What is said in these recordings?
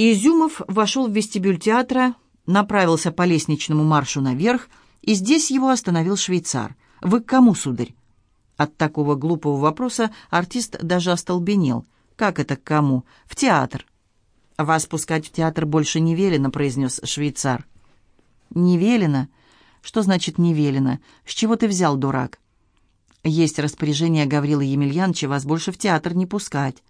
Изюмов вошел в вестибюль театра, направился по лестничному маршу наверх, и здесь его остановил швейцар. «Вы к кому, сударь?» От такого глупого вопроса артист даже остолбенел. «Как это к кому?» «В театр». «Вас пускать в театр больше не велено», — произнес швейцар. «Не велено? Что значит «не велено»? С чего ты взял, дурак?» «Есть распоряжение Гаврила Емельяновича вас больше в театр не пускать».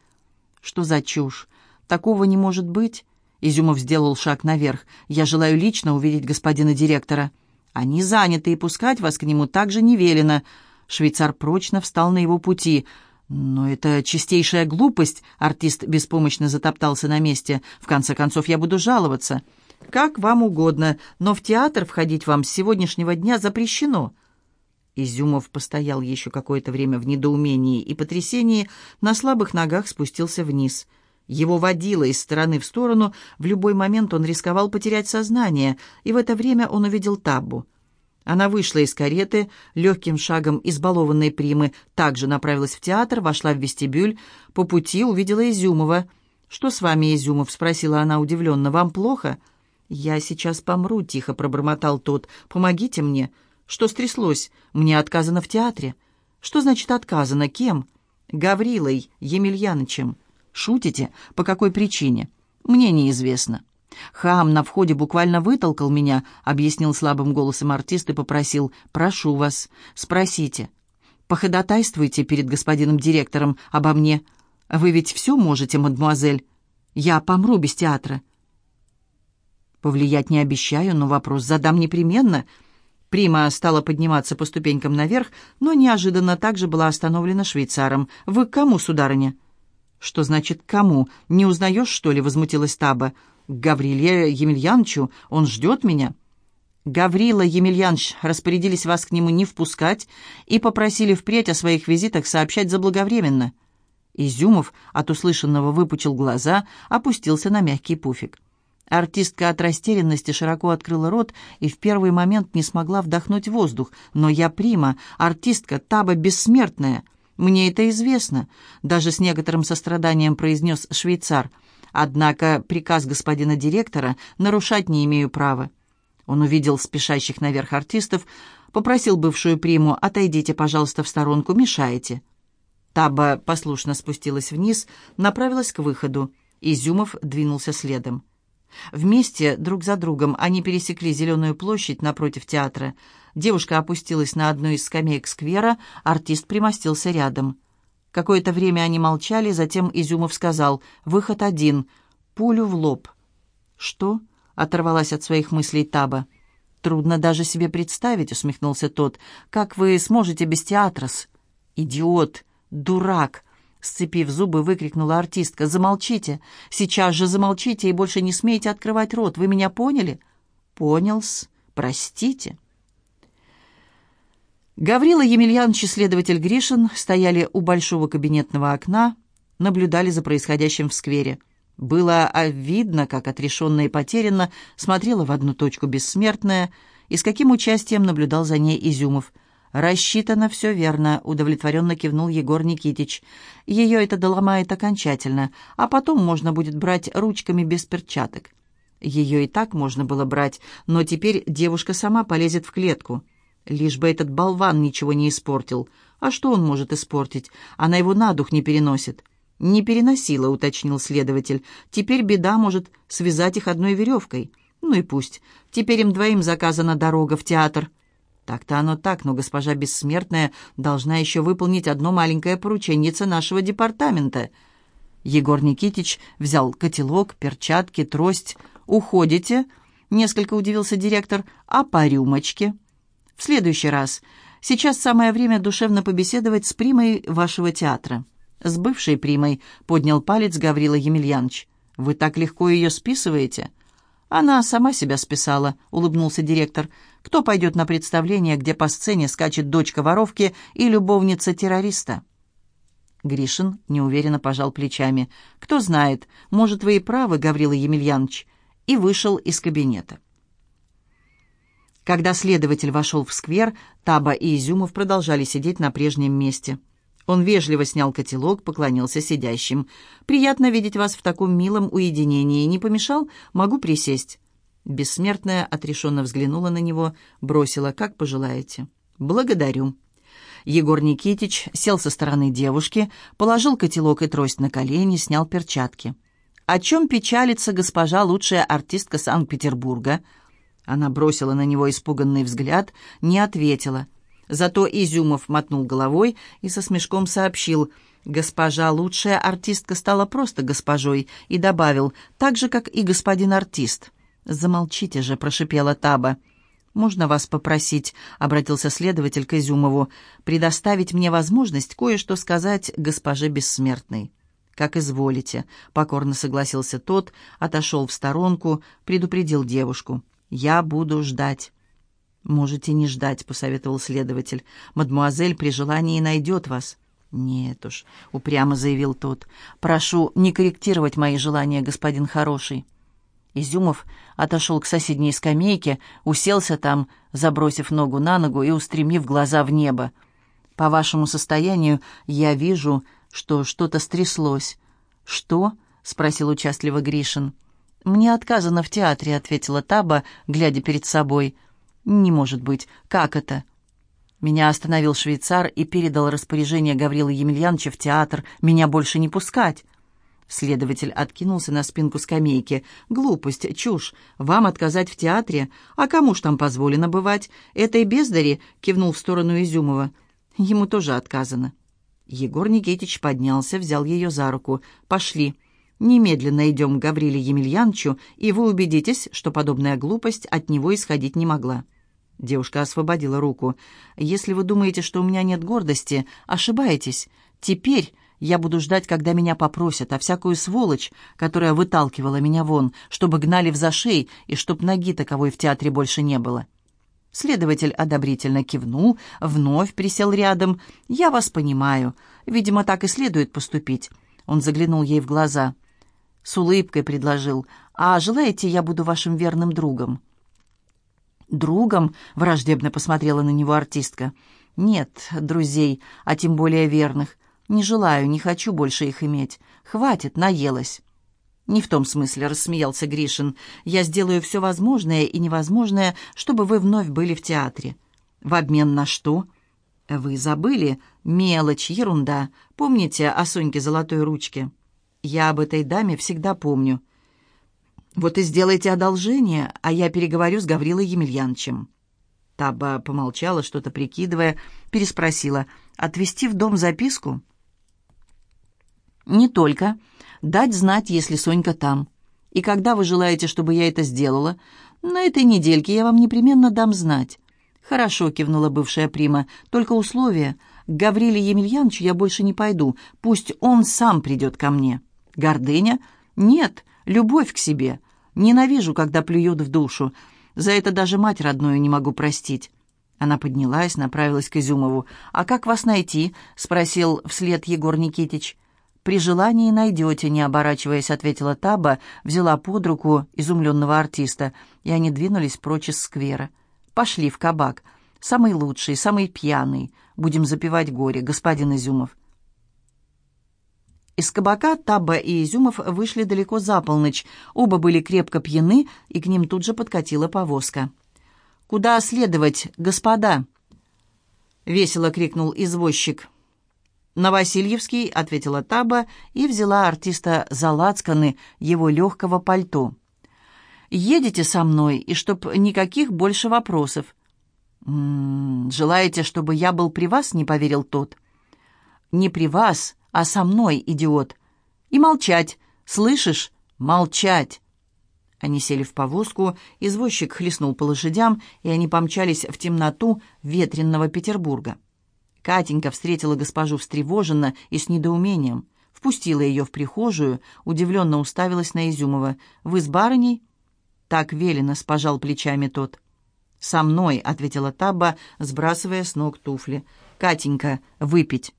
«Что за чушь? Такого не может быть. Изюмов сделал шаг наверх. Я желаю лично увидеть господина директора. Они заняты, и пускать вас к нему также не велено. Швейцар прочно встал на его пути. «Но это чистейшая глупость», — артист беспомощно затоптался на месте. «В конце концов, я буду жаловаться». «Как вам угодно, но в театр входить вам с сегодняшнего дня запрещено». Изюмов постоял еще какое-то время в недоумении и потрясении, на слабых ногах спустился вниз — его водило из стороны в сторону, в любой момент он рисковал потерять сознание, и в это время он увидел Таббу. Она вышла из кареты, легким шагом избалованной примы, также направилась в театр, вошла в вестибюль, по пути увидела Изюмова. «Что с вами, Изюмов?» — спросила она удивленно. «Вам плохо?» «Я сейчас помру», — тихо пробормотал тот. «Помогите мне». «Что стряслось? Мне отказано в театре». «Что значит отказано? Кем?» «Гаврилой Емельянычем». «Шутите? По какой причине?» «Мне неизвестно». «Хам на входе буквально вытолкал меня», — объяснил слабым голосом артист и попросил. «Прошу вас, спросите. Походатайствуйте перед господином директором обо мне. Вы ведь все можете, мадемуазель. Я помру без театра». «Повлиять не обещаю, но вопрос задам непременно». Прима стала подниматься по ступенькам наверх, но неожиданно также была остановлена швейцаром. «Вы к кому, сударыня?» «Что значит «кому»? Не узнаешь, что ли?» — возмутилась Таба. «К Гавриле Емельяновичу. Он ждет меня». Гаврила Емельянович распорядились вас к нему не впускать и попросили впредь о своих визитах сообщать заблаговременно. Изюмов от услышанного выпучил глаза, опустился на мягкий пуфик. Артистка от растерянности широко открыла рот и в первый момент не смогла вдохнуть воздух. «Но я прима, артистка, таба бессмертная!» «Мне это известно», — даже с некоторым состраданием произнес швейцар. «Однако приказ господина директора нарушать не имею права». Он увидел спешащих наверх артистов, попросил бывшую приму «Отойдите, пожалуйста, в сторонку, мешаете». Таба послушно спустилась вниз, направилась к выходу. Изюмов двинулся следом. Вместе, друг за другом, они пересекли зеленую площадь напротив театра. Девушка опустилась на одну из скамеек сквера, артист примостился рядом. Какое-то время они молчали, затем Изюмов сказал «Выход один. Пулю в лоб». «Что?» — оторвалась от своих мыслей Таба. «Трудно даже себе представить», — усмехнулся тот. «Как вы сможете без театра-с?» «Идиот! Дурак!» Сцепив зубы, выкрикнула артистка. «Замолчите! Сейчас же замолчите и больше не смейте открывать рот! Вы меня поняли?» «Понял-с. Простите». Гаврила Емельянович и следователь Гришин стояли у большого кабинетного окна, наблюдали за происходящим в сквере. Было видно, как отрешенно и потерянно смотрела в одну точку бессмертная, и с каким участием наблюдал за ней Изюмов – «Рассчитано все верно», — удовлетворенно кивнул Егор Никитич. «Ее это доломает окончательно, а потом можно будет брать ручками без перчаток». Ее и так можно было брать, но теперь девушка сама полезет в клетку. Лишь бы этот болван ничего не испортил. А что он может испортить? Она его на дух не переносит. «Не переносила», — уточнил следователь. «Теперь беда может связать их одной веревкой». «Ну и пусть. Теперь им двоим заказана дорога в театр». Так-то оно так, но госпожа Бессмертная должна еще выполнить одно маленькое порученнице нашего департамента. Егор Никитич взял котелок, перчатки, трость. «Уходите?» — несколько удивился директор. «А по рюмочке?» «В следующий раз. Сейчас самое время душевно побеседовать с примой вашего театра». «С бывшей примой», — поднял палец Гаврила Емельянович. «Вы так легко ее списываете?» «Она сама себя списала», — улыбнулся директор. «Кто пойдет на представление, где по сцене скачет дочка воровки и любовница террориста?» Гришин неуверенно пожал плечами. «Кто знает, может, вы и правы, Гаврила Емельянович», и вышел из кабинета. Когда следователь вошел в сквер, Таба и Изюмов продолжали сидеть на прежнем месте. Он вежливо снял котелок, поклонился сидящим. «Приятно видеть вас в таком милом уединении. Не помешал? Могу присесть?» Бессмертная отрешенно взглянула на него, бросила «Как пожелаете». «Благодарю». Егор Никитич сел со стороны девушки, положил котелок и трость на колени, снял перчатки. «О чем печалится госпожа лучшая артистка Санкт-Петербурга?» Она бросила на него испуганный взгляд, не ответила. Зато Изюмов мотнул головой и со смешком сообщил «Госпожа лучшая артистка стала просто госпожой» и добавил «так же, как и господин артист». «Замолчите же», — прошипела Таба. «Можно вас попросить?» — обратился следователь к Изюмову. «Предоставить мне возможность кое-что сказать госпоже Бессмертной». «Как изволите», — покорно согласился тот, отошел в сторонку, предупредил девушку. «Я буду ждать». «Можете не ждать», — посоветовал следователь. «Мадмуазель при желании найдет вас». «Нет уж», — упрямо заявил тот. «Прошу не корректировать мои желания, господин хороший». Изюмов отошел к соседней скамейке, уселся там, забросив ногу на ногу и устремив глаза в небо. «По вашему состоянию я вижу, что что-то стряслось». «Что?» — спросил участливо Гришин. «Мне отказано в театре», — ответила Таба, глядя перед собой. «Не может быть. Как это?» Меня остановил швейцар и передал распоряжение Гаврила Емельяновича в театр меня больше не пускать. Следователь откинулся на спинку скамейки. «Глупость, чушь. Вам отказать в театре? А кому ж там позволено бывать? Этой бездари?» — кивнул в сторону Изюмова. «Ему тоже отказано». Егор Никитич поднялся, взял ее за руку. «Пошли. Немедленно идем к Гавриле Емельяновичу, и вы убедитесь, что подобная глупость от него исходить не могла». Девушка освободила руку. «Если вы думаете, что у меня нет гордости, ошибаетесь. Теперь я буду ждать, когда меня попросят, а всякую сволочь, которая выталкивала меня вон, чтобы гнали в зашей и чтоб ноги таковой в театре больше не было». Следователь одобрительно кивнул, вновь присел рядом. «Я вас понимаю. Видимо, так и следует поступить». Он заглянул ей в глаза. С улыбкой предложил. «А желаете, я буду вашим верным другом?» «Другом?» — враждебно посмотрела на него артистка. «Нет, друзей, а тем более верных. Не желаю, не хочу больше их иметь. Хватит, наелась». «Не в том смысле», — рассмеялся Гришин. «Я сделаю все возможное и невозможное, чтобы вы вновь были в театре». «В обмен на что?» «Вы забыли? Мелочь, ерунда. Помните о Соньке Золотой Ручке?» «Я об этой даме всегда помню». «Вот и сделайте одолжение, а я переговорю с Гаврилой Емельяновичем». Таба помолчала, что-то прикидывая, переспросила. «Отвезти в дом записку?» «Не только. Дать знать, если Сонька там. И когда вы желаете, чтобы я это сделала? На этой недельке я вам непременно дам знать». «Хорошо», — кивнула бывшая прима. «Только условие. К Гавриле Емельяновичу я больше не пойду. Пусть он сам придет ко мне». «Гордыня?» «Нет, любовь к себе. Ненавижу, когда плюют в душу. За это даже мать родную не могу простить». Она поднялась, направилась к Изюмову. «А как вас найти?» — спросил вслед Егор Никитич. «При желании найдете», — не оборачиваясь, ответила Таба, взяла под руку изумленного артиста, и они двинулись прочь из сквера. «Пошли в кабак. Самый лучший, самый пьяный. Будем запивать горе, господин Изюмов». Из кабака Таба и Изюмов вышли далеко за полночь. Оба были крепко пьяны, и к ним тут же подкатила повозка. «Куда следовать, господа?» — весело крикнул извозчик. «На Васильевский», — ответила Таба и взяла артиста за лацканы его легкого пальто. «Едете со мной, и чтоб никаких больше вопросов». «М -м, «Желаете, чтобы я был при вас?» — не поверил тот. «Не при вас, а со мной, идиот. И молчать, слышишь? Молчать!» Они сели в повозку, извозчик хлестнул по лошадям, и они помчались в темноту ветренного Петербурга. Катенька встретила госпожу встревоженно и с недоумением. Впустила ее в прихожую, удивленно уставилась на Изюмова. «Вы с барыней?» «Так велено», — спожал плечами тот. «Со мной», — ответила Таба, сбрасывая с ног туфли. «Катенька, выпить».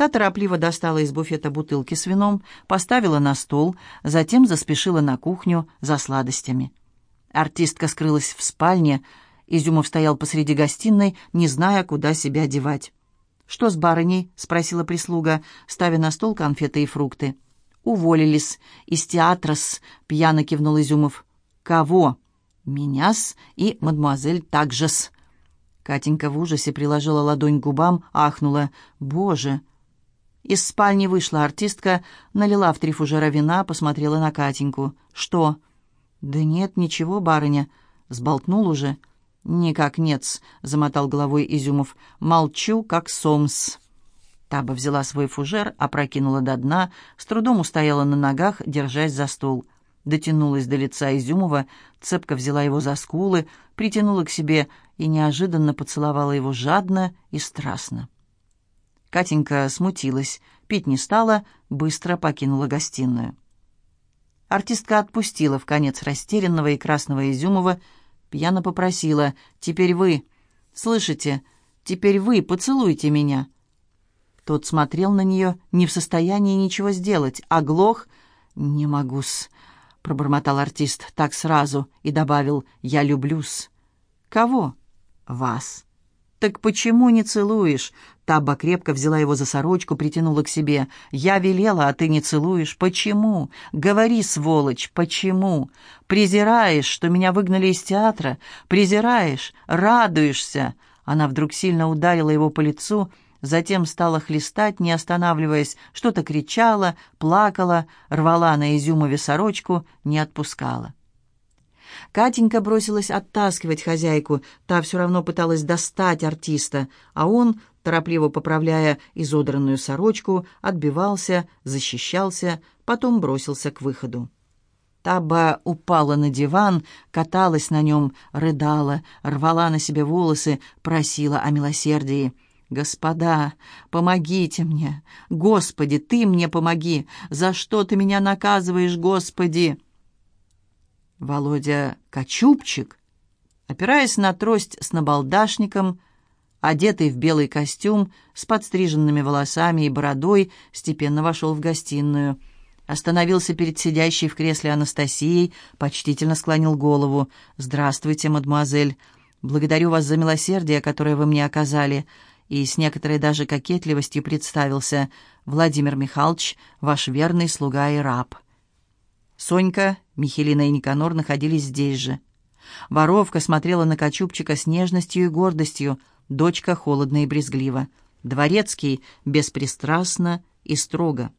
Та торопливо достала из буфета бутылки с вином, поставила на стол, затем заспешила на кухню за сладостями. Артистка скрылась в спальне, Изюмов стоял посреди гостиной, не зная, куда себя девать. «Что с барыней?» — спросила прислуга, ставя на стол конфеты и фрукты. «Уволились. Из театра-с», — пьяно кивнул Изюмов. «Кого?» «Меня-с и мадемуазель также-с». Катенька в ужасе приложила ладонь к губам, ахнула. «Боже!» Из спальни вышла артистка, налила в три фужера вина, посмотрела на Катеньку. «Что?» «Да нет, ничего, барыня. Сболтнул уже». «Никак нет-с», — замотал головой Изюмов. «Молчу, как сомс». Таба взяла свой фужер, опрокинула до дна, с трудом устояла на ногах, держась за стол. Дотянулась до лица Изюмова, цепко взяла его за скулы, притянула к себе и неожиданно поцеловала его жадно и страстно. Катенька смутилась, пить не стала, быстро покинула гостиную. Артистка отпустила в конец растерянного и красного Изюмова, Пьяно попросила «Теперь вы, слышите, теперь вы поцелуйте меня». Тот смотрел на нее, не в состоянии ничего сделать, оглох. «Не могу-с», — пробормотал артист так сразу и добавил «Я люблю-с». «Кого?» «Вас». «Так почему не целуешь?» Табба крепко взяла его за сорочку, притянула к себе. «Я велела, а ты не целуешь. Почему? Говори, сволочь, почему? Презираешь, что меня выгнали из театра? Презираешь? Радуешься?» Она вдруг сильно ударила его по лицу, затем стала хлестать, не останавливаясь, что-то кричала, плакала, рвала на изюмове сорочку, не отпускала. Катенька бросилась оттаскивать хозяйку, та все равно пыталась достать артиста, а он, торопливо поправляя изодранную сорочку, отбивался, защищался, потом бросился к выходу. Таба упала на диван, каталась на нем, рыдала, рвала на себе волосы, просила о милосердии. «Господа, помогите мне! Господи, ты мне помоги! За что ты меня наказываешь, Господи?» Володя Кочубчик, опираясь на трость с набалдашником, одетый в белый костюм, с подстриженными волосами и бородой, степенно вошел в гостиную. Остановился перед сидящей в кресле Анастасией, почтительно склонил голову. «Здравствуйте, мадемуазель. Благодарю вас за милосердие, которое вы мне оказали». И с некоторой даже кокетливостью представился «Владимир Михайлович, ваш верный слуга и раб». Сонька, Михелина и Никанор находились здесь же. Воровка смотрела на Кочубчика с нежностью и гордостью, дочка холодно и брезгливо. Дворецкий беспристрастно и строго.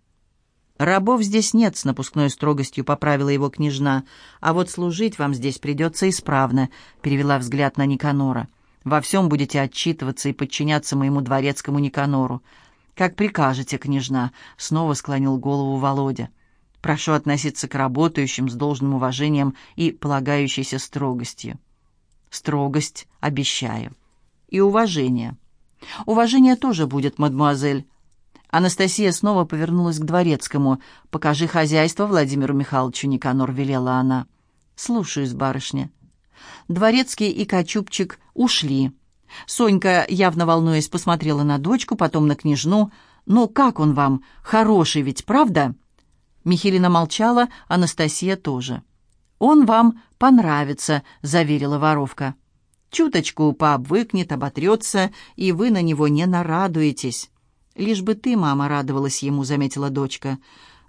«Рабов здесь нет», — с напускной строгостью поправила его княжна. «А вот служить вам здесь придется исправно», — перевела взгляд на Никанора. «Во всем будете отчитываться и подчиняться моему дворецкому Никанору». «Как прикажете, княжна», — снова склонил голову Володя. Прошу относиться к работающим с должным уважением и полагающейся строгостью. Строгость обещаю. И уважение. Уважение тоже будет, мадемуазель. Анастасия снова повернулась к дворецкому. «Покажи хозяйство Владимиру Михайловичу Никанор», — велела она. «Слушаюсь, барышня». Дворецкий и Кочубчик ушли. Сонька, явно волнуясь, посмотрела на дочку, потом на княжну. «Ну, как он вам? Хороший ведь, правда?» Михелина молчала, Анастасия тоже. «Он вам понравится», — заверила воровка. «Чуточку пообвыкнет, оботрется, и вы на него не нарадуетесь». «Лишь бы ты, мама, радовалась ему», — заметила дочка.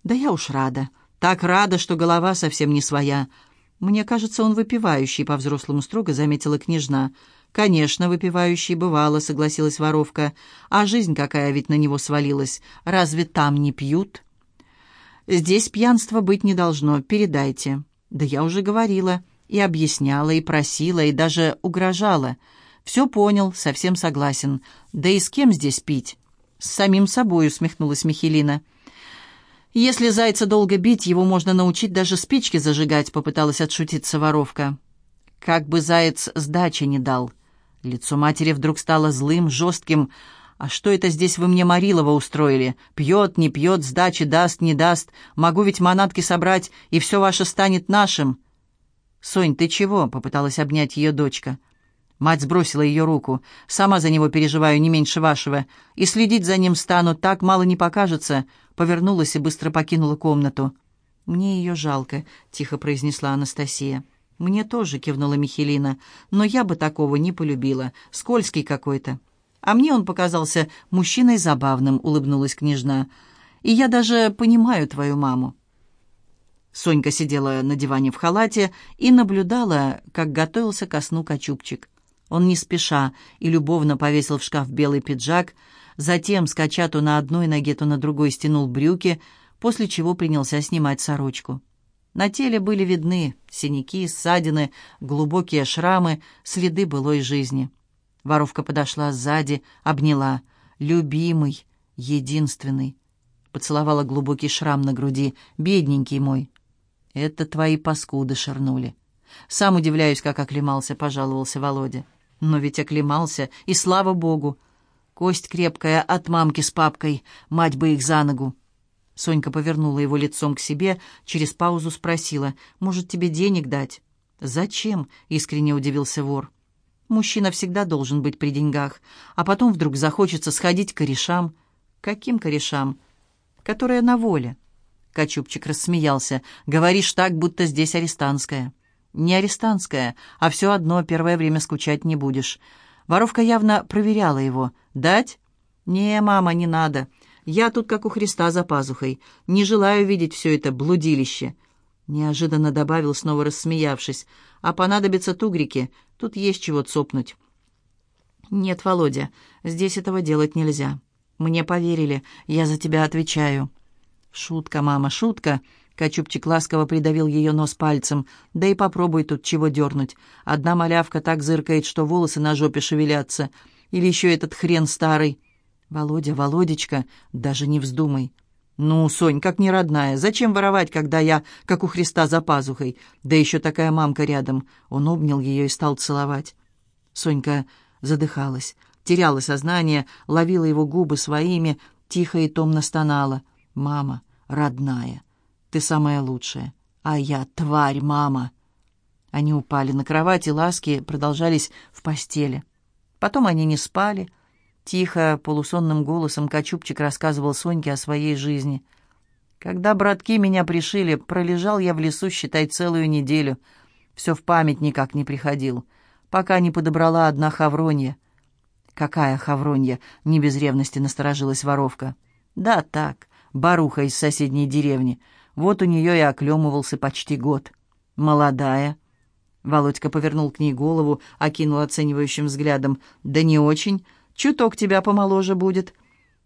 «Да я уж рада. Так рада, что голова совсем не своя». «Мне кажется, он выпивающий», — по-взрослому строго заметила княжна. «Конечно, выпивающий бывало», — согласилась воровка. «А жизнь какая ведь на него свалилась. Разве там не пьют?» Здесь пьянства быть не должно, передайте». «Да я уже говорила, и объясняла, и просила, и даже угрожала. Все понял, совсем согласен. Да и с кем здесь пить?» «С самим собой», — усмехнулась Михелина. «Если зайца долго бить, его можно научить даже спички зажигать», — попыталась отшутиться воровка. «Как бы заяц сдачи не дал». Лицо матери вдруг стало злым, жестким, — «А что это здесь вы мне Марилова устроили? Пьет, не пьет, сдачи даст, не даст. Могу ведь манатки собрать, и все ваше станет нашим». «Сонь, ты чего?» — попыталась обнять ее дочка. Мать сбросила ее руку. «Сама за него переживаю не меньше вашего. И следить за ним стану, так мало не покажется». Повернулась и быстро покинула комнату. «Мне ее жалко», — тихо произнесла Анастасия. «Мне тоже», — кивнула Михелина. «Но я бы такого не полюбила. Скользкий какой-то». А мне он показался мужчиной забавным, улыбнулась княжна. И я даже понимаю твою маму. Сонька сидела на диване в халате и наблюдала, как готовился ко сну Качупчик. Он не спеша и любовно повесил в шкаф белый пиджак, затем, скача то на одной ноге, то на другой, стянул брюки, после чего принялся снимать сорочку. На теле были видны синяки, ссадины, глубокие шрамы, следы былой жизни. Воровка подошла сзади, обняла. «Любимый, единственный». Поцеловала глубокий шрам на груди. «Бедненький мой». «Это твои паскуды шарнули». «Сам удивляюсь, как оклемался», — пожаловался Володя. «Но ведь оклемался, и слава богу. Кость крепкая от мамки с папкой, мать бы их за ногу». Сонька повернула его лицом к себе, через паузу спросила, «Может, тебе денег дать?» «Зачем?» — искренне удивился вор. «Мужчина всегда должен быть при деньгах, а потом вдруг захочется сходить к корешам». «Каким корешам?» «Которые на воле». Качупчик рассмеялся. «Говоришь так, будто здесь арестантская». «Не арестантская, а все одно первое время скучать не будешь». Воровка явно проверяла его. «Дать?» «Не, мама, не надо. Я тут как у Христа за пазухой. Не желаю видеть все это блудилище». Неожиданно добавил, снова рассмеявшись. «А понадобятся тугрики. Тут есть чего цопнуть». «Нет, Володя, здесь этого делать нельзя. Мне поверили. Я за тебя отвечаю». «Шутка, мама, шутка!» Качупчик ласково придавил ее нос пальцем. «Да и попробуй тут чего дернуть. Одна малявка так зыркает, что волосы на жопе шевелятся. Или еще этот хрен старый». «Володя, Володечка, даже не вздумай». «Ну, Сонь, как не родная, зачем воровать, когда я, как у Христа, за пазухой? Да еще такая мамка рядом». Он обнял ее и стал целовать. Сонька задыхалась, теряла сознание, ловила его губы своими, тихо и томно стонала. «Мама, родная, ты самая лучшая, а я тварь, мама!» Они упали на кровать, и ласки продолжались в постели. Потом они не спали. Тихо, полусонным голосом Качупчик рассказывал Соньке о своей жизни. «Когда братки меня пришили, пролежал я в лесу, считай, целую неделю. Все в память никак не приходил, пока не подобрала одна хавронья». «Какая хавронья?» — не без ревности насторожилась воровка. «Да так, баруха из соседней деревни. Вот у нее и оклемывался почти год. Молодая. Володька повернул к ней голову, окинул оценивающим взглядом. «Да не очень. Чуток тебя помоложе будет».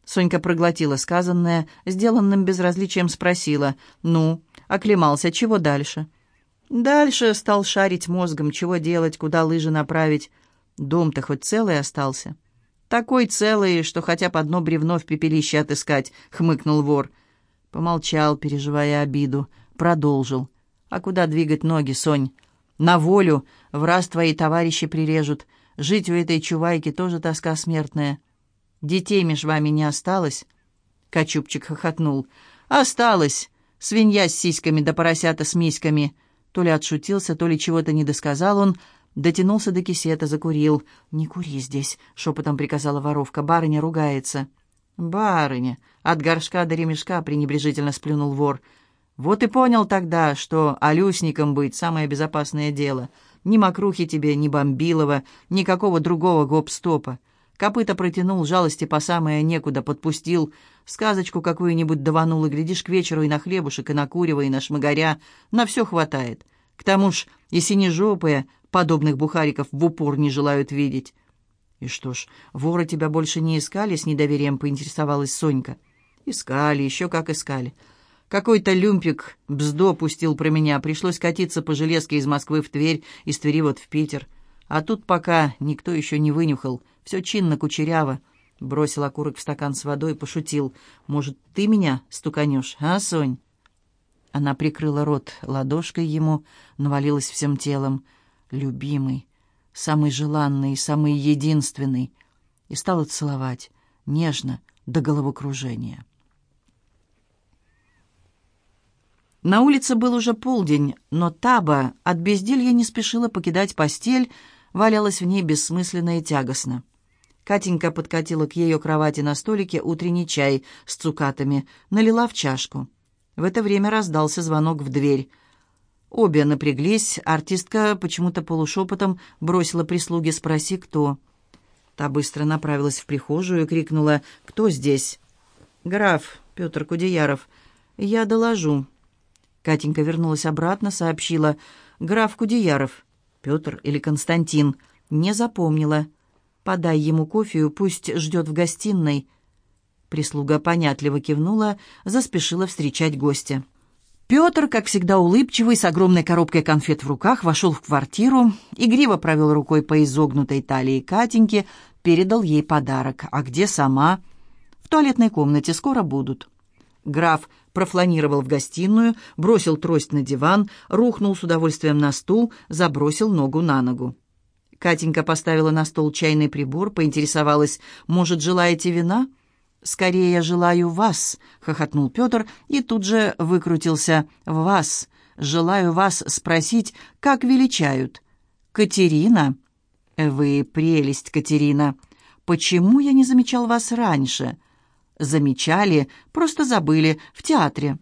Сонька проглотила сказанное, сделанным безразличием спросила. «Ну, оклемался, чего дальше?» «Дальше стал шарить мозгом, чего делать, куда лыжи направить. Дом-то хоть целый остался». «Такой целый, что хотя бы одно бревно в пепелище отыскать», — хмыкнул вор. Помолчал, переживая обиду. Продолжил. «А куда двигать ноги, Сонь? На волю. В раз твои товарищи прирежут. Жить у этой чувайки тоже тоска смертная. Детей меж вами не осталось?» Качупчик хохотнул. «Осталось. Свинья с сиськами да поросята с миськами». То ли отшутился, то ли чего-то не досказал он, — Дотянулся до кисета, закурил. «Не кури здесь», — шепотом приказала воровка. «Барыня ругается». «Барыня!» — от горшка до ремешка пренебрежительно сплюнул вор. «Вот и понял тогда, что алюсником быть — самое безопасное дело. Ни мокрухи тебе, ни бомбилова, никакого другого гоп-стопа. Копыта протянул, жалости по самое некуда, подпустил. Сказочку какую-нибудь даванул, и, глядишь, к вечеру и на хлебушек, и на курево, и на шмагаря. На все хватает. К тому ж и синежопые, Подобных бухариков в упор не желают видеть. «И что ж, воры тебя больше не искали?» — с недоверием поинтересовалась Сонька. «Искали, еще как искали. Какой-то люмпик бздо пустил про меня. Пришлось катиться по железке из Москвы в Тверь, из Твери вот в Питер. А тут пока никто еще не вынюхал. Все чинно, кучеряво». Бросил окурок в стакан с водой и пошутил. «Может, ты меня стуканешь, а, Сонь?» Она прикрыла рот ладошкой ему, навалилась всем телом любимый, самый желанный, самый единственный, и стала целовать, нежно, до головокружения. На улице был уже полдень, но Таба от безделья не спешила покидать постель, валялась в ней бессмысленно и тягостно. Катенька подкатила к ее кровати на столике утренний чай с цукатами, налила в чашку. В это время раздался звонок в дверь — Обе напряглись, артистка почему-то полушепотом бросила прислуге «Спроси, кто». Та быстро направилась в прихожую и крикнула «Кто здесь?» «Граф Петр Кудеяров. Я доложу». Катенька вернулась обратно, сообщила «Граф Кудеяров». Петр или Константин. Не запомнила. «Подай ему кофею, пусть ждет в гостиной». Прислуга понятливо кивнула, заспешила встречать гостя. Петр, как всегда улыбчивый, с огромной коробкой конфет в руках, вошел в квартиру, игриво провел рукой по изогнутой талии Катеньки, передал ей подарок. «А где сама?» «В туалетной комнате, скоро будут». Граф профланировал в гостиную, бросил трость на диван, рухнул с удовольствием на стул, забросил ногу на ногу. Катенька поставила на стол чайный прибор, поинтересовалась, «Может, желаете вина?» «Скорее я желаю вас», — хохотнул Петр и тут же выкрутился. «Вас. Желаю вас спросить, как величают?» «Катерина». «Вы прелесть, Катерина. Почему я не замечал вас раньше?» «Замечали, просто забыли, в театре».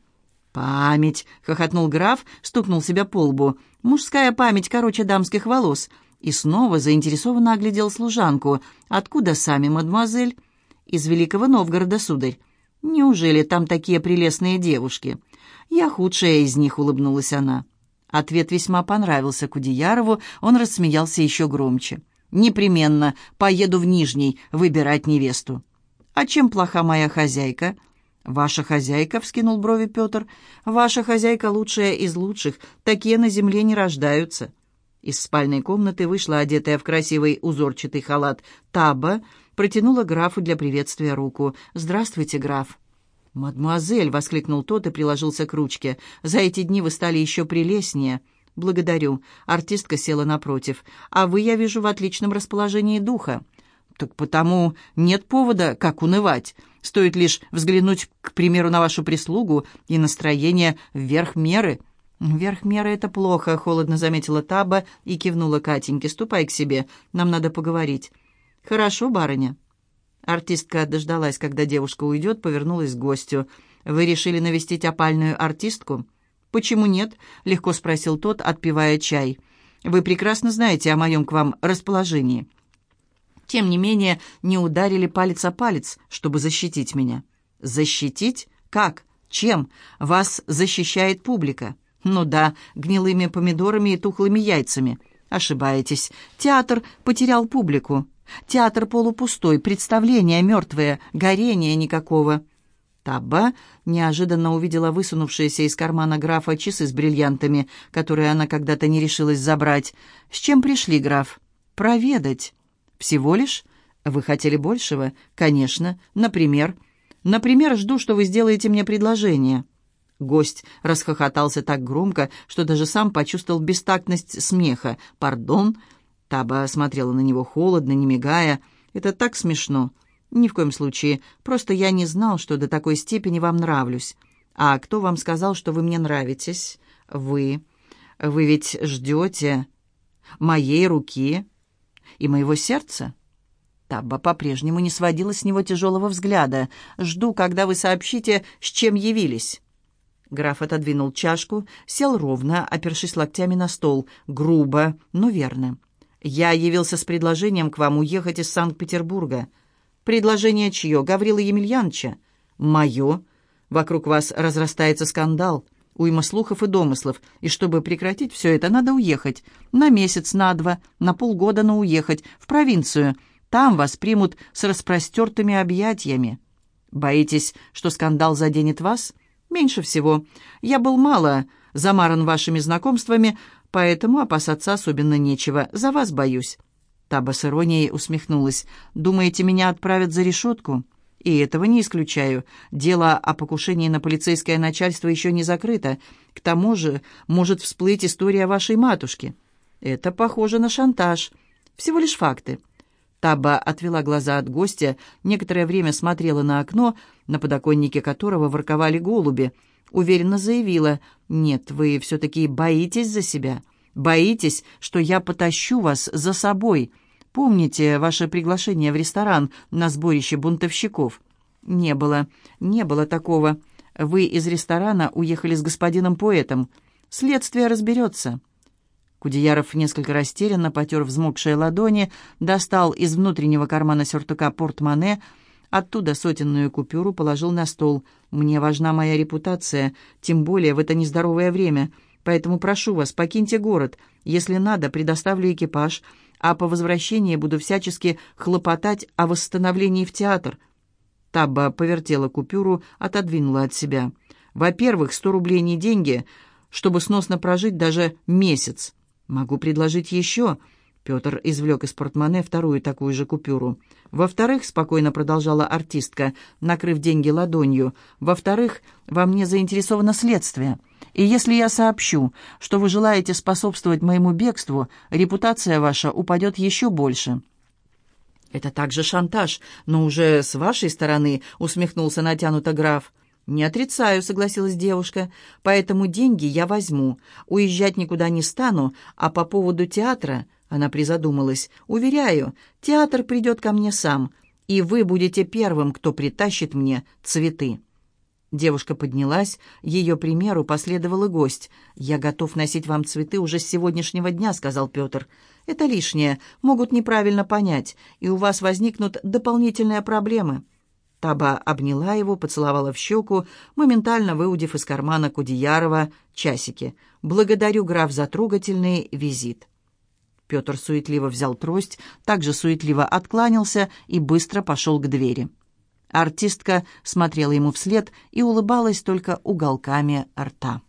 «Память!» — хохотнул граф, стукнул себя по лбу. «Мужская память короче дамских волос». И снова заинтересованно оглядел служанку. «Откуда сами, мадемуазель?» Из Великого Новгорода, сударь. Неужели там такие прелестные девушки? Я худшая из них, улыбнулась она. Ответ весьма понравился Кудеярову, он рассмеялся еще громче. «Непременно поеду в Нижний выбирать невесту». «А чем плоха моя хозяйка?» «Ваша хозяйка», — вскинул брови Петр, — «ваша хозяйка лучшая из лучших, такие на земле не рождаются». Из спальной комнаты вышла одетая в красивый узорчатый халат Таба, протянула графу для приветствия руку. «Здравствуйте, граф». «Мадемуазель!» — воскликнул тот и приложился к ручке. «За эти дни вы стали еще прелестнее». «Благодарю». Артистка села напротив. «А вы, я вижу, в отличном расположении духа». «Так потому нет повода, как унывать. Стоит лишь взглянуть, к примеру, на вашу прислугу, и настроение вверх меры». «Вверх меры — это плохо», — холодно заметила Таба и кивнула Катеньке. «Ступай к себе, нам надо поговорить». «Хорошо, барыня». Артистка дождалась, когда девушка уйдет, повернулась к гостю. «Вы решили навестить опальную артистку?» «Почему нет?» — легко спросил тот, отпивая чай. «Вы прекрасно знаете о моем к вам расположении». Тем не менее, не ударили палец о палец, чтобы защитить меня. «Защитить? Как? Чем? Вас защищает публика?» «Ну да, гнилыми помидорами и тухлыми яйцами». «Ошибаетесь. Театр потерял публику. Театр полупустой, представление мертвое, горения никакого». Таба неожиданно увидела высунувшиеся из кармана графа часы с бриллиантами, которые она когда-то не решилась забрать. «С чем пришли, граф?» «Проведать». «Всего лишь? Вы хотели большего?» «Конечно. Например?» «Например, жду, что вы сделаете мне предложение». Гость расхохотался так громко, что даже сам почувствовал бестактность смеха. «Пардон?» Таба смотрела на него холодно, не мигая. «Это так смешно». «Ни в коем случае. Просто я не знал, что до такой степени вам нравлюсь». «А кто вам сказал, что вы мне нравитесь?» «Вы. Вы ведь ждете моей руки и моего сердца?» Табба по-прежнему не сводила с него тяжелого взгляда. «Жду, когда вы сообщите, с чем явились». Граф отодвинул чашку, сел ровно, опершись локтями на стол. Грубо, но верно. «Я явился с предложением к вам уехать из Санкт-Петербурга». «Предложение чье? Гаврила Емельяновича?» «Мое. Вокруг вас разрастается скандал, уйма слухов и домыслов, и чтобы прекратить все это, надо уехать. На месяц, на два, на полгода, но уехать, в провинцию. Там вас примут с распростертыми объятиями. Боитесь, что скандал заденет вас?» «Меньше всего. Я был мало замаран вашими знакомствами, поэтому опасаться особенно нечего. За вас боюсь». Таба с иронией усмехнулась. «Думаете, меня отправят за решетку?» «И этого не исключаю. Дело о покушении на полицейское начальство еще не закрыто. К тому же может всплыть история вашей матушки». «Это похоже на шантаж. Всего лишь факты». Таба отвела глаза от гостя, некоторое время смотрела на окно, на подоконнике которого ворковали голуби – уверенно заявила, «Нет, вы все-таки боитесь за себя. Боитесь, что я потащу вас за собой. Помните ваше приглашение в ресторан на сборище бунтовщиков?» «Не было, не было такого. Вы из ресторана уехали с господином поэтом. Следствие разберется». Кудеяров несколько растерянно потер взмокшие ладони, достал из внутреннего кармана сюртука портмоне, оттуда сотенную купюру положил на стол. «Мне важна моя репутация, тем более в это нездоровое время, поэтому прошу вас, покиньте город. Если надо, предоставлю экипаж, а по возвращении буду всячески хлопотать о восстановлении в театр». Табба повертела купюру, отодвинула от себя. «Во-первых, сто рублей не деньги, чтобы сносно прожить даже месяц. Могу предложить еще». Петр извлек из портмоне вторую такую же купюру. «Во-вторых, — спокойно продолжала артистка, накрыв деньги ладонью, — во-вторых, во мне заинтересовано следствие. И если я сообщу, что вы желаете способствовать моему бегству, репутация ваша упадет еще больше». «Это также шантаж, но уже с вашей стороны», — усмехнулся натянуто граф. «Не отрицаю», — согласилась девушка. «Поэтому деньги я возьму. Уезжать никуда не стану, а по поводу театра...» Она призадумалась. «Уверяю, театр придет ко мне сам, и вы будете первым, кто притащит мне цветы». Девушка поднялась, ее примеру последовал и гость. «Я готов носить вам цветы уже с сегодняшнего дня», — сказал Петр. «Это лишнее, могут неправильно понять, и у вас возникнут дополнительные проблемы». Таба обняла его, поцеловала в щеку, моментально выудив из кармана Кудеярова часики. «Благодарю, граф, за трогательный визит». Петр суетливо взял трость, также суетливо откланялся и быстро пошел к двери. Артистка смотрела ему вслед и улыбалась только уголками рта.